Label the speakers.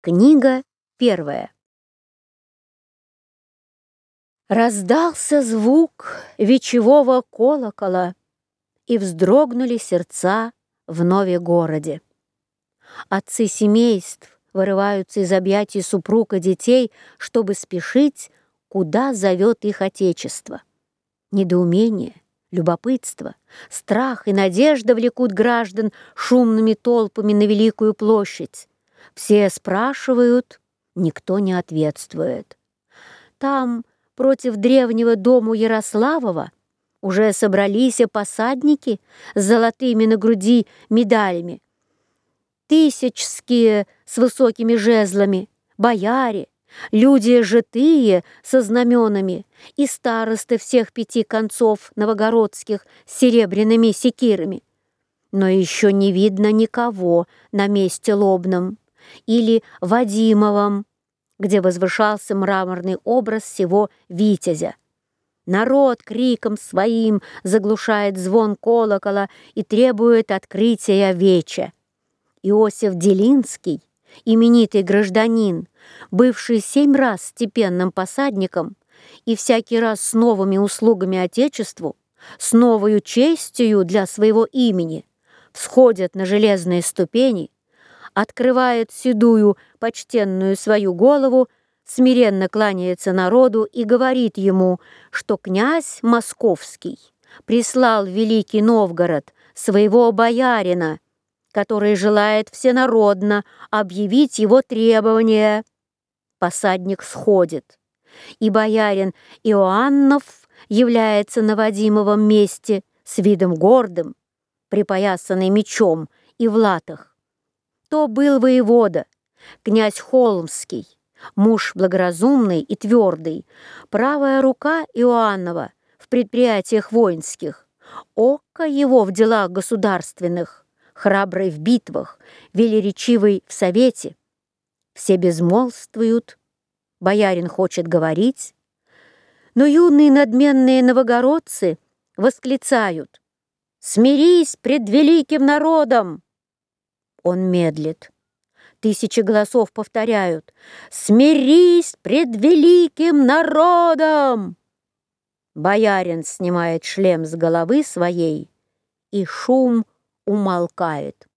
Speaker 1: Книга первая. Раздался звук вечевого колокола, и вздрогнули сердца в нове городе. Отцы семейств вырываются из объятий супруг и детей, чтобы спешить, куда зовет их Отечество. Недоумение, любопытство, страх и надежда влекут граждан шумными толпами на Великую площадь. Все спрашивают, никто не ответствует. Там, против древнего дому Ярославова, уже собрались посадники с золотыми на груди медалями, тысячские с высокими жезлами, бояре, люди житые со знаменами и старосты всех пяти концов новогородских с серебряными секирами. Но еще не видно никого на месте лобном или Вадимовом, где возвышался мраморный образ всего Витязя. Народ криком своим заглушает звон колокола и требует открытия веча. Иосиф Делинский, именитый гражданин, бывший семь раз степенным посадником и всякий раз с новыми услугами Отечеству, с новою честью для своего имени, всходит на железные ступени открывает седую, почтенную свою голову, смиренно кланяется народу и говорит ему, что князь Московский прислал Великий Новгород своего боярина, который желает всенародно объявить его требования. Посадник сходит, и боярин Иоаннов является на Вадимовом месте с видом гордым, припоясанный мечом и в латах то был воевода, князь Холмский, муж благоразумный и твердый, правая рука Иоаннова в предприятиях воинских, око его в делах государственных, храбрый в битвах, велеречивый в совете. Все безмолвствуют, боярин хочет говорить, но юные надменные новогородцы восклицают «Смирись пред великим народом!» Он медлит. Тысячи голосов повторяют «Смирись пред великим народом!» Боярин снимает шлем с головы своей, и шум умолкает.